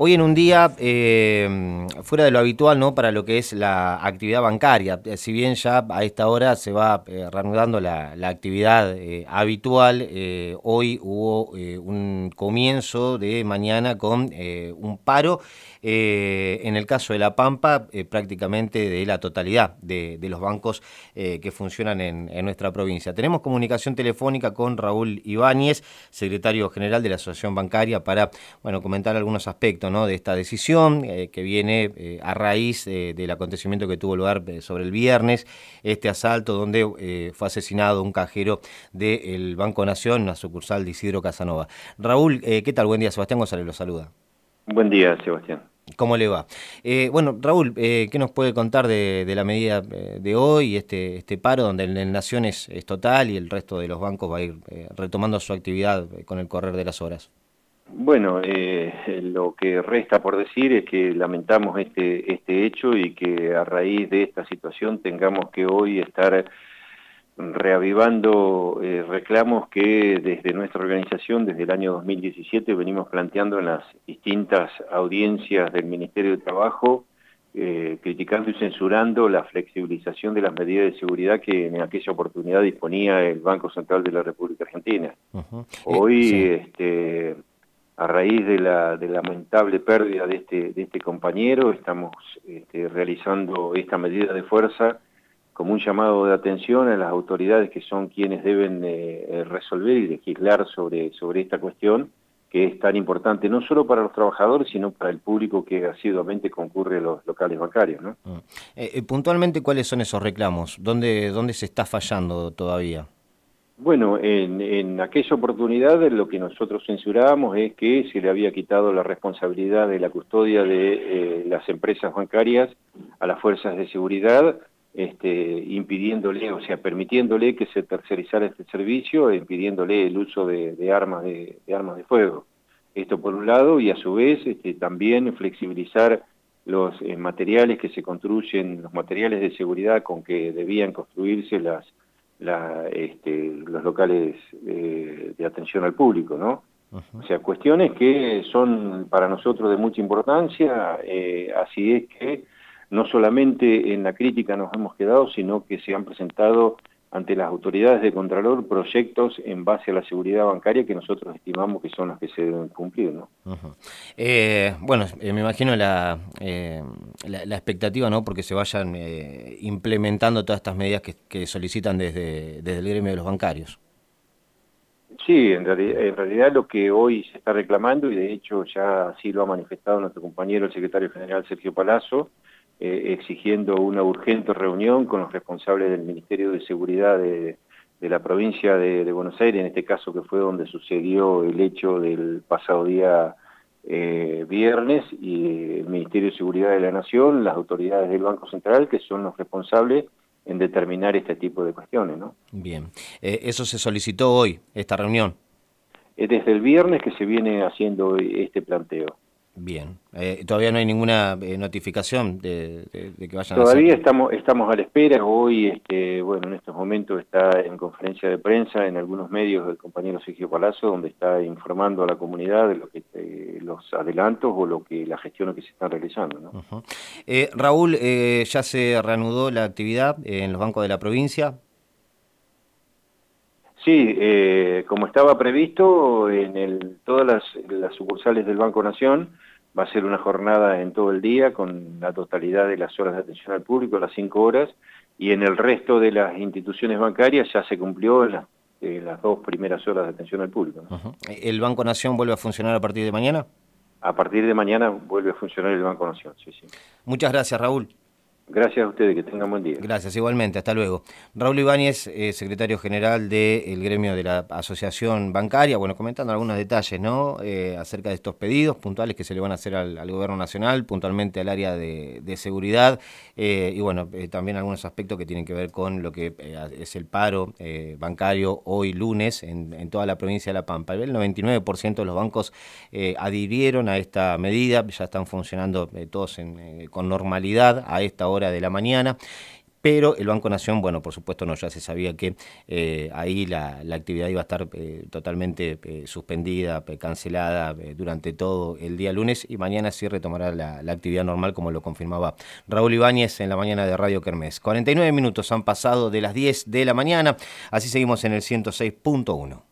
Hoy en un día eh, fuera de lo habitual, ¿no? Para lo que es la actividad bancaria. Eh, si bien ya a esta hora se va eh, reanudando la, actividad habitual, hoy hubo un comienzo de mañana con un paro. en el caso de La Pampa, prácticamente de la totalidad de, los bancos que funcionan en, nuestra provincia. Tenemos comunicación telefónica con Raúl Ibáñez, secretario general de la Asociación Bancaria, para bueno, comentar algunos aspectos de esta decisión eh, que viene eh, a raíz eh, del acontecimiento que tuvo lugar sobre el viernes, este asalto donde fue asesinado un cajero del Banco Nación, una sucursal de Isidro Casanova. Raúl, ¿qué tal? Buen día, Sebastián González lo saluda. Buen día, Sebastián. ¿Cómo le va? bueno, Raúl, ¿qué nos puede contar de, la medida de hoy, este, este paro, donde el Nación es, es, total y el resto de los bancos va a ir retomando su actividad con el correr de las horas? Bueno, eh, lo que resta por decir es que lamentamos este, este hecho y que a raíz de esta situación tengamos que hoy estar reavivando eh, reclamos que desde nuestra organización, desde el año 2017, venimos planteando en las distintas audiencias del Ministerio de Trabajo, eh, criticando y censurando la flexibilización de las medidas de seguridad que en aquella oportunidad disponía el Banco Central de la República Argentina. Hoy este, a raíz de la, lamentable pérdida de este, de este compañero, estamos este, realizando esta medida de fuerza como un llamado de atención a las autoridades que son quienes deben eh, eh, resolver y legislar sobre, sobre esta cuestión, que es tan importante no solo para los trabajadores, sino para el público que asiduamente concurre a los locales bancarios. ¿no? Mm. Eh, puntualmente, ¿cuáles son esos reclamos? ¿Dónde, ¿Dónde se está fallando todavía? Bueno, en, aquella oportunidad lo que nosotros censurábamos es que se le había quitado la responsabilidad de la custodia de eh, las empresas bancarias a las fuerzas de seguridad, este, impidiéndole, o sea, permitiéndole que se tercerizara este servicio, impidiéndole el uso de, armas de, armas de fuego. Esto por un lado, y a su vez este, también flexibilizar los eh, materiales que se construyen, los materiales de seguridad con que debían construirse las la, este, los locales de atención al público, ¿no? O sea, cuestiones que son para nosotros de mucha importancia, eh, así es que no solamente en la crítica nos hemos quedado, sino que se han presentado ante las autoridades de Contralor proyectos en base a la seguridad bancaria que nosotros estimamos que son las que se deben cumplir. ¿no? Eh, bueno, eh, me imagino la, eh, la, expectativa, ¿no? porque se vayan implementando todas estas medidas que, solicitan desde, desde el gremio de los bancarios. Sí, en realidad, en realidad lo que hoy se está reclamando, y de hecho ya así lo ha manifestado nuestro compañero el secretario general Sergio Palazzo, eh, exigiendo una urgente reunión con los responsables del Ministerio de Seguridad de, la provincia de, Buenos Aires, en este caso que fue donde sucedió el hecho del pasado día eh, viernes, y el Ministerio de Seguridad de la Nación, las autoridades del Banco Central, que son los responsables en determinar este tipo de cuestiones. ¿no? Bien, eh, eso se solicitó hoy, esta reunión. desde el viernes que se viene haciendo este planteo. Bien, eh, todavía no hay ninguna eh, notificación de, que vayan todavía a estamos estamos a la espera. Hoy, este, bueno, en estos momentos está en conferencia de prensa en algunos medios el compañero Sergio Palazzo, donde está informando a la comunidad de lo que eh, los adelantos o lo que la gestión que se están realizando. ¿no? Raúl, ya se reanudó la actividad en los bancos de la provincia. Sí, como estaba previsto en el, todas las, las sucursales del Banco Nación Va a ser una jornada en todo el día con la totalidad de las horas de atención al público, las cinco horas, y en el resto de las instituciones bancarias ya se cumplió las dos primeras horas de atención al público. ¿El Banco Nación vuelve a funcionar a partir de mañana? A partir de mañana vuelve a funcionar el Banco Nación, sí, sí. Muchas gracias, Raúl. Gracias a ustedes, que tengan buen día. Gracias, igualmente, hasta luego. Raúl Ibáñez, eh, secretario general del gremio de la Asociación Bancaria, bueno, comentando algunos detalles, ¿no? Eh, acerca de estos pedidos puntuales que se le van a hacer al, Gobierno Nacional, puntualmente al área de, seguridad, eh, y bueno, también algunos aspectos que tienen que ver con lo que es el paro bancario hoy lunes en, toda la provincia de La Pampa. El 99% de los bancos adhirieron a esta medida, ya están funcionando todos con normalidad a esta hora de la mañana pero el Banco Nación, bueno, por supuesto no, ya se sabía que eh, ahí la, actividad iba a estar eh, totalmente eh, suspendida, cancelada durante todo el día lunes y mañana sí retomará la, la, actividad normal como lo confirmaba Raúl Ibáñez en la mañana de Radio Kermés. 49 minutos han pasado de las 10 de la mañana, así seguimos en el 106.1.